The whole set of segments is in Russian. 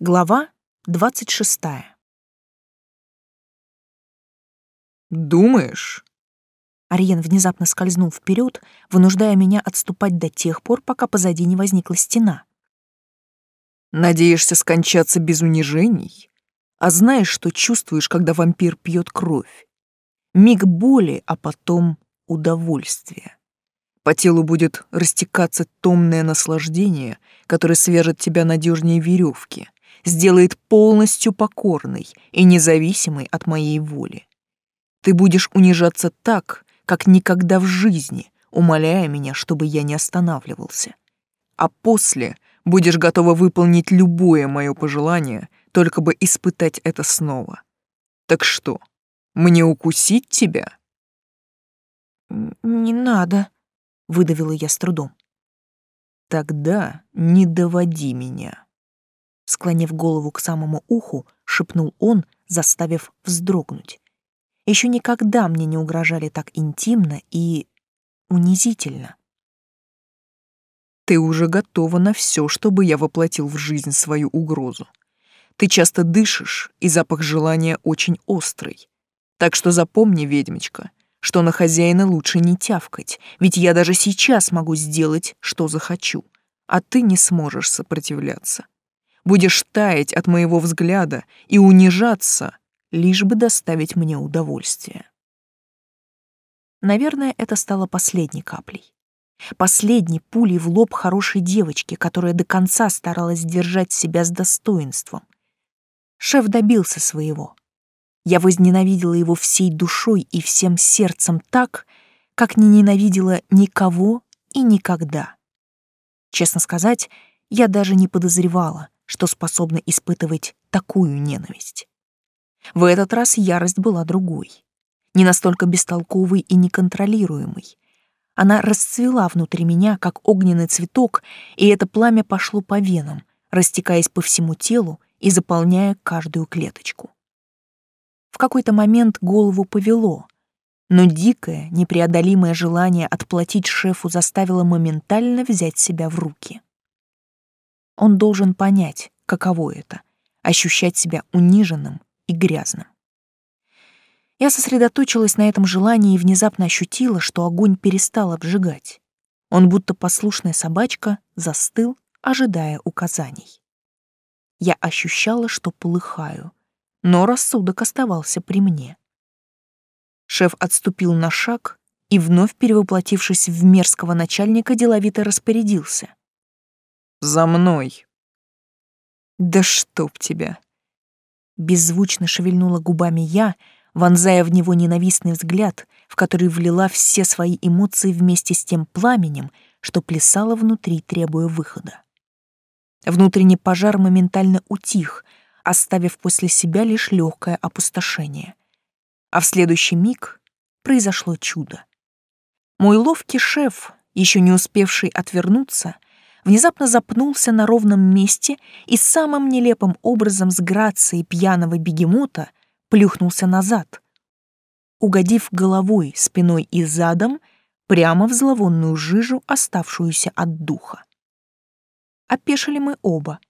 Глава двадцать шестая. «Думаешь?» Ариен внезапно скользнул вперед, вынуждая меня отступать до тех пор, пока позади не возникла стена. «Надеешься скончаться без унижений? А знаешь, что чувствуешь, когда вампир пьет кровь? Миг боли, а потом удовольствие. По телу будет растекаться томное наслаждение, которое свяжет тебя надежнее веревки, сделает полностью покорной и независимой от моей воли. Ты будешь унижаться так, как никогда в жизни, умоляя меня, чтобы я не останавливался. А после будешь готова выполнить любое мое пожелание, только бы испытать это снова. Так что, мне укусить тебя?» «Не надо», — выдавила я с трудом. «Тогда не доводи меня», — склонив голову к самому уху, шепнул он, заставив вздрогнуть. Еще никогда мне не угрожали так интимно и унизительно. «Ты уже готова на все, чтобы я воплотил в жизнь свою угрозу. Ты часто дышишь, и запах желания очень острый. Так что запомни, ведьмочка, что на хозяина лучше не тявкать, ведь я даже сейчас могу сделать, что захочу, а ты не сможешь сопротивляться. Будешь таять от моего взгляда и унижаться, лишь бы доставить мне удовольствие. Наверное, это стало последней каплей. Последней пулей в лоб хорошей девочки, которая до конца старалась держать себя с достоинством. Шеф добился своего. Я возненавидела его всей душой и всем сердцем так, как не ненавидела никого и никогда. Честно сказать, я даже не подозревала, что способна испытывать такую ненависть. В этот раз ярость была другой, не настолько бестолковой и неконтролируемой. Она расцвела внутри меня, как огненный цветок, и это пламя пошло по венам, растекаясь по всему телу и заполняя каждую клеточку. В какой-то момент голову повело, но дикое, непреодолимое желание отплатить шефу заставило моментально взять себя в руки. Он должен понять, каково это — ощущать себя униженным и грязным. Я сосредоточилась на этом желании и внезапно ощутила, что огонь перестал обжигать. Он, будто послушная собачка, застыл, ожидая указаний. Я ощущала, что полыхаю — но рассудок оставался при мне. Шеф отступил на шаг и, вновь перевоплотившись в мерзкого начальника, деловито распорядился. «За мной!» «Да чтоб тебя!» Беззвучно шевельнула губами я, вонзая в него ненавистный взгляд, в который влила все свои эмоции вместе с тем пламенем, что плясало внутри, требуя выхода. Внутренний пожар моментально утих, оставив после себя лишь легкое опустошение. А в следующий миг произошло чудо. Мой ловкий шеф, еще не успевший отвернуться, внезапно запнулся на ровном месте и самым нелепым образом с грацией пьяного бегемота плюхнулся назад, угодив головой, спиной и задом прямо в зловонную жижу, оставшуюся от духа. Опешили мы оба —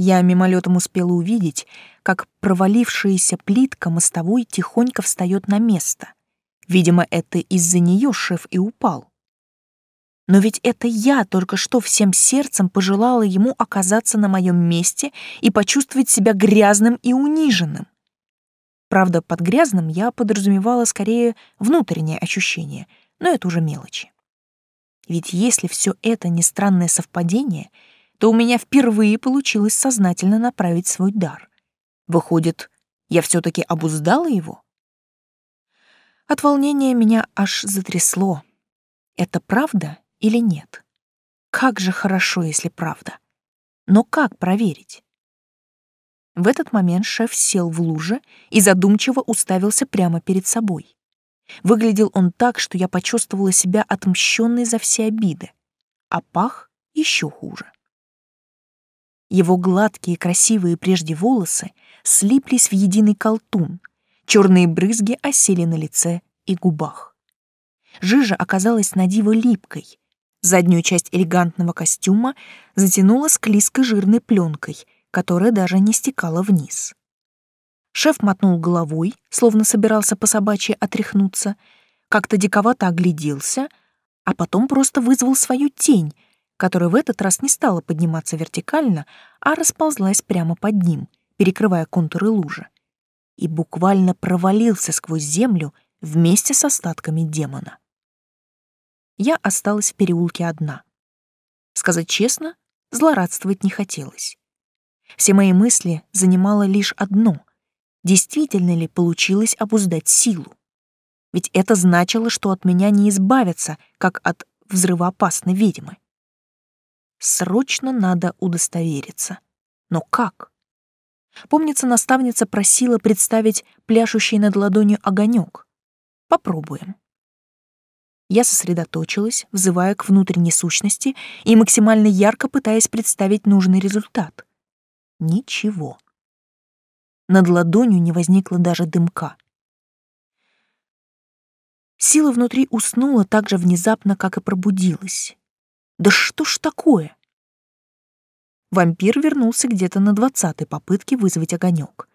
я мимолетом успела увидеть, как провалившаяся плитка мостовой тихонько встает на место. Видимо, это из-за нее шеф и упал. Но ведь это я только что всем сердцем пожелала ему оказаться на моем месте и почувствовать себя грязным и униженным. Правда, под грязным я подразумевала скорее внутреннее ощущение, но это уже мелочи. Ведь если все это не странное совпадение — то у меня впервые получилось сознательно направить свой дар. Выходит, я все-таки обуздала его? От волнения меня аж затрясло. Это правда или нет? Как же хорошо, если правда. Но как проверить? В этот момент шеф сел в луже и задумчиво уставился прямо перед собой. Выглядел он так, что я почувствовала себя отмщенной за все обиды, а пах еще хуже. Его гладкие красивые прежде волосы слиплись в единый колтун, черные брызги осели на лице и губах. Жижа оказалась на диво липкой. Заднюю часть элегантного костюма затянула склизкой жирной пленкой, которая даже не стекала вниз. Шеф мотнул головой, словно собирался по собачьи отряхнуться, как-то диковато огляделся, а потом просто вызвал свою тень, которая в этот раз не стала подниматься вертикально, а расползлась прямо под ним, перекрывая контуры лужи, и буквально провалился сквозь землю вместе с остатками демона. Я осталась в переулке одна. Сказать честно, злорадствовать не хотелось. Все мои мысли занимало лишь одно — действительно ли получилось обуздать силу? Ведь это значило, что от меня не избавятся, как от взрывоопасной ведьмы. Срочно надо удостовериться. Но как? Помнится, наставница просила представить пляшущий над ладонью огонек. Попробуем. Я сосредоточилась, взывая к внутренней сущности и максимально ярко пытаясь представить нужный результат. Ничего. Над ладонью не возникло даже дымка. Сила внутри уснула так же внезапно, как и пробудилась. Да что ж такое? Вампир вернулся где-то на двадцатой попытке вызвать огонек.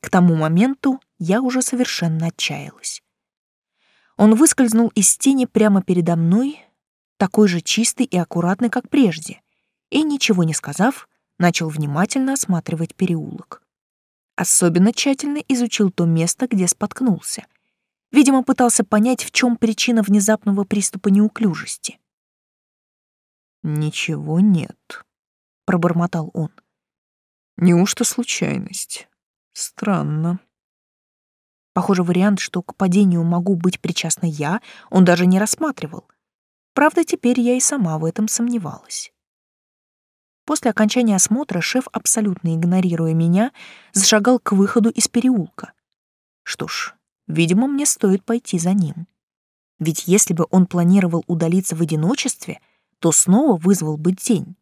К тому моменту я уже совершенно отчаялась. Он выскользнул из тени прямо передо мной, такой же чистый и аккуратный, как прежде, и, ничего не сказав, начал внимательно осматривать переулок. Особенно тщательно изучил то место, где споткнулся. Видимо, пытался понять, в чем причина внезапного приступа неуклюжести. «Ничего нет», — пробормотал он. «Неужто случайность? Странно». Похоже, вариант, что к падению могу быть причастна я, он даже не рассматривал. Правда, теперь я и сама в этом сомневалась. После окончания осмотра шеф, абсолютно игнорируя меня, зашагал к выходу из переулка. Что ж, видимо, мне стоит пойти за ним. Ведь если бы он планировал удалиться в одиночестве, то снова вызвал бы тень.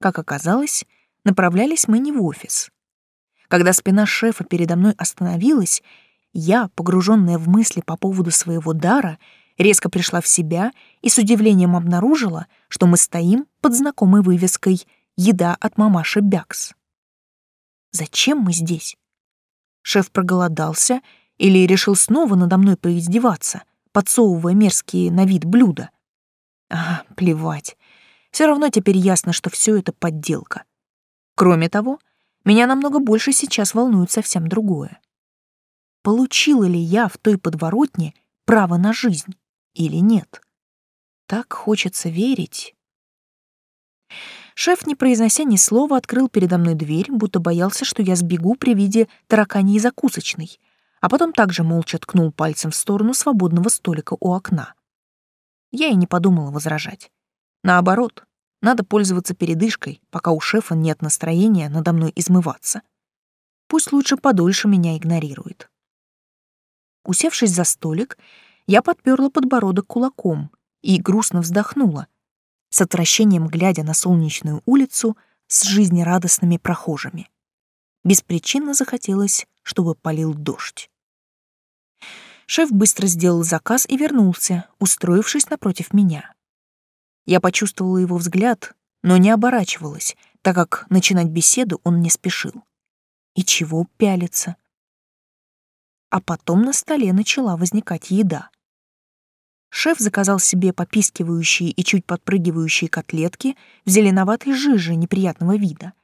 Как оказалось, направлялись мы не в офис. Когда спина шефа передо мной остановилась, я, погруженная в мысли по поводу своего дара, резко пришла в себя и с удивлением обнаружила, что мы стоим под знакомой вывеской «Еда от мамаши Бякс». Зачем мы здесь? Шеф проголодался или решил снова надо мной поиздеваться, подсовывая мерзкие на вид блюда? А, плевать. Все равно теперь ясно, что все это подделка. Кроме того, меня намного больше сейчас волнует совсем другое. Получила ли я в той подворотне право на жизнь или нет? Так хочется верить. Шеф, не произнося ни слова, открыл передо мной дверь, будто боялся, что я сбегу при виде тараканьей закусочной, а потом также молча ткнул пальцем в сторону свободного столика у окна. Я и не подумала возражать. Наоборот, надо пользоваться передышкой, пока у шефа нет настроения надо мной измываться. Пусть лучше подольше меня игнорирует. Усевшись за столик, я подперла подбородок кулаком и грустно вздохнула, с отвращением глядя на солнечную улицу с жизнерадостными прохожими. Беспричинно захотелось, чтобы полил дождь. Шеф быстро сделал заказ и вернулся, устроившись напротив меня. Я почувствовала его взгляд, но не оборачивалась, так как начинать беседу он не спешил. И чего пялиться? А потом на столе начала возникать еда. Шеф заказал себе попискивающие и чуть подпрыгивающие котлетки в зеленоватой жиже неприятного вида,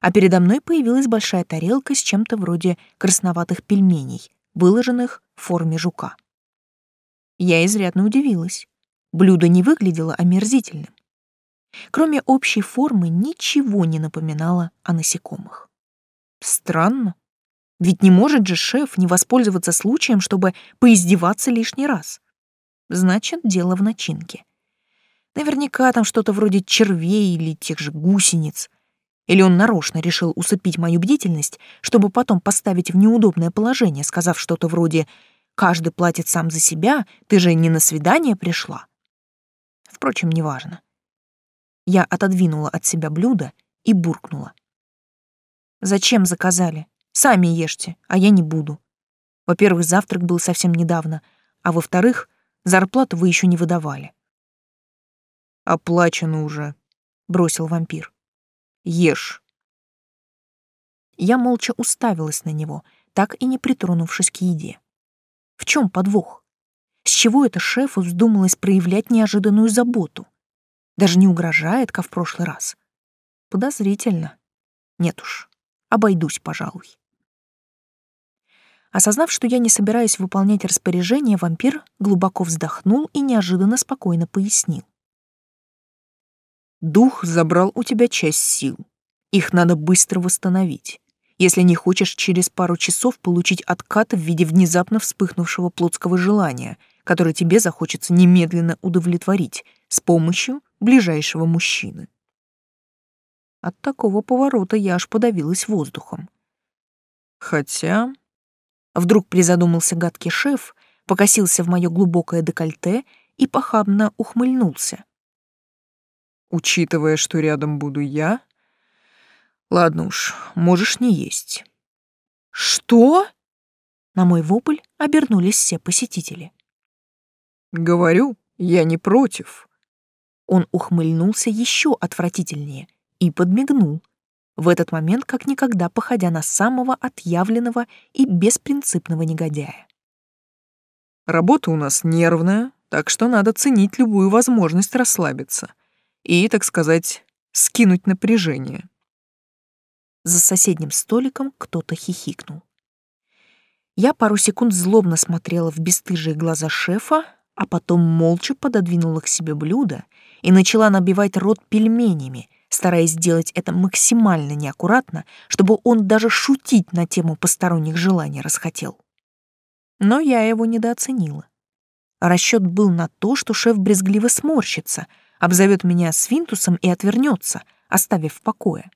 а передо мной появилась большая тарелка с чем-то вроде красноватых пельменей, выложенных в форме жука. Я изрядно удивилась. Блюдо не выглядело омерзительным. Кроме общей формы ничего не напоминало о насекомых. Странно. Ведь не может же шеф не воспользоваться случаем, чтобы поиздеваться лишний раз. Значит, дело в начинке. Наверняка там что-то вроде червей или тех же гусениц. Или он нарочно решил усыпить мою бдительность, чтобы потом поставить в неудобное положение, сказав что-то вроде «каждый платит сам за себя, ты же не на свидание пришла». Впрочем, неважно. Я отодвинула от себя блюдо и буркнула. «Зачем заказали? Сами ешьте, а я не буду. Во-первых, завтрак был совсем недавно, а во-вторых, зарплату вы еще не выдавали». «Оплачено уже», — бросил вампир. Ешь. Я молча уставилась на него, так и не притронувшись к еде. В чем подвох? С чего это шефу вздумалось проявлять неожиданную заботу? Даже не угрожает, как в прошлый раз. Подозрительно. Нет уж, обойдусь, пожалуй. Осознав, что я не собираюсь выполнять распоряжение, вампир глубоко вздохнул и неожиданно спокойно пояснил. «Дух забрал у тебя часть сил. Их надо быстро восстановить, если не хочешь через пару часов получить откат в виде внезапно вспыхнувшего плотского желания, которое тебе захочется немедленно удовлетворить с помощью ближайшего мужчины». От такого поворота я аж подавилась воздухом. Хотя Вдруг призадумался гадкий шеф, покосился в мое глубокое декольте и похабно ухмыльнулся. «Учитывая, что рядом буду я, ладно уж, можешь не есть». «Что?» На мой вопль обернулись все посетители. «Говорю, я не против». Он ухмыльнулся еще отвратительнее и подмигнул, в этот момент как никогда походя на самого отъявленного и беспринципного негодяя. Работа у нас нервная, так что надо ценить любую возможность расслабиться и, так сказать, скинуть напряжение. За соседним столиком кто-то хихикнул. Я пару секунд злобно смотрела в бесстыжие глаза шефа, а потом молча пододвинула к себе блюдо и начала набивать рот пельменями, стараясь сделать это максимально неаккуратно, чтобы он даже шутить на тему посторонних желаний расхотел. Но я его недооценила. Расчет был на то, что шеф брезгливо сморщится, обзовет меня свинтусом и отвернется, оставив в покое.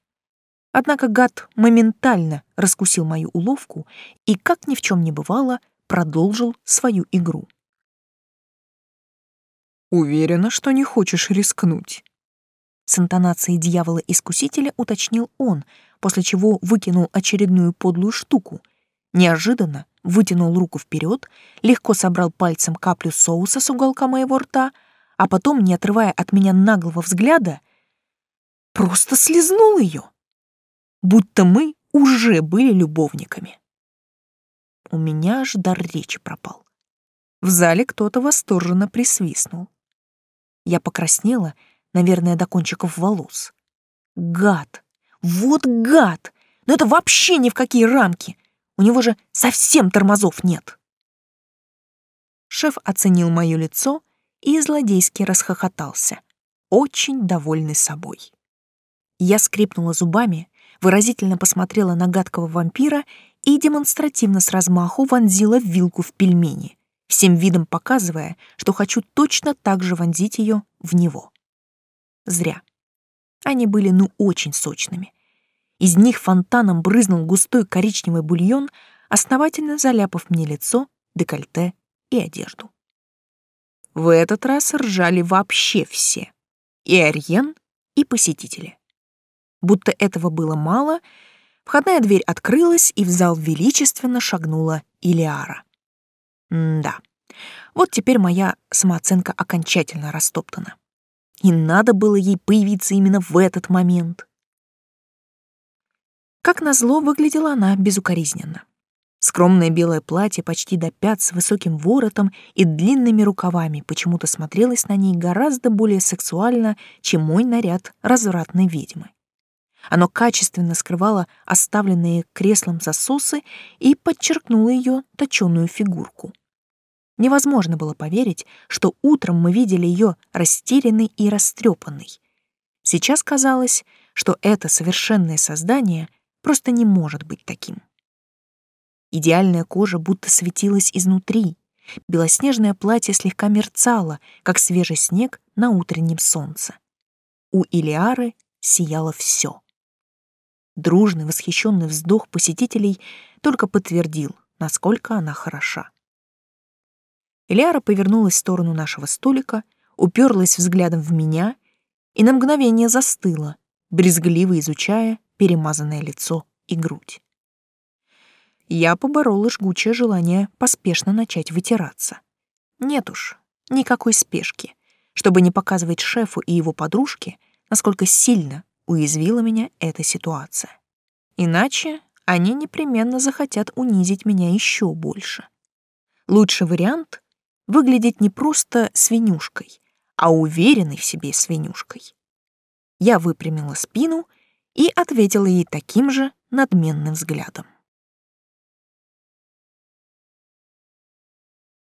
Однако гад моментально раскусил мою уловку и, как ни в чем не бывало, продолжил свою игру. «Уверена, что не хочешь рискнуть», с интонацией дьявола-искусителя уточнил он, после чего выкинул очередную подлую штуку. Неожиданно вытянул руку вперед, легко собрал пальцем каплю соуса с уголка моего рта, а потом, не отрывая от меня наглого взгляда, просто слезнул ее, будто мы уже были любовниками. У меня аж дар речи пропал. В зале кто-то восторженно присвистнул. Я покраснела наверное, до кончиков волос. Гад! Вот гад! Но это вообще ни в какие рамки. У него же совсем тормозов нет. Шеф оценил мое лицо и злодейски расхохотался, очень довольный собой. Я скрипнула зубами, выразительно посмотрела на гадкого вампира и демонстративно с размаху вонзила вилку в пельмени, всем видом показывая, что хочу точно так же вонзить ее в него. Зря. Они были ну очень сочными. Из них фонтаном брызнул густой коричневый бульон, основательно заляпав мне лицо, декольте и одежду. В этот раз ржали вообще все. И Ариен, и посетители. Будто этого было мало, входная дверь открылась, и в зал величественно шагнула Илиара. М да, вот теперь моя самооценка окончательно растоптана. И надо было ей появиться именно в этот момент. Как назло, выглядела она безукоризненно. Скромное белое платье почти до пят с высоким воротом и длинными рукавами почему-то смотрелось на ней гораздо более сексуально, чем мой наряд развратной ведьмы. Оно качественно скрывало оставленные креслом засосы и подчеркнуло ее точёную фигурку. Невозможно было поверить, что утром мы видели ее растерянной и растрепанной. Сейчас казалось, что это совершенное создание просто не может быть таким. Идеальная кожа будто светилась изнутри, белоснежное платье слегка мерцало, как свежий снег на утреннем солнце. У Илиары сияло все. Дружный восхищенный вздох посетителей только подтвердил, насколько она хороша. Элиара повернулась в сторону нашего столика, уперлась взглядом в меня и на мгновение застыла, брезгливо изучая перемазанное лицо и грудь. Я поборола жгучее желание поспешно начать вытираться. Нет уж, никакой спешки, чтобы не показывать шефу и его подружке, насколько сильно уязвила меня эта ситуация. Иначе они непременно захотят унизить меня еще больше. Лучший вариант — выглядеть не просто свинюшкой, а уверенной в себе свинюшкой. Я выпрямила спину и ответила ей таким же надменным взглядом.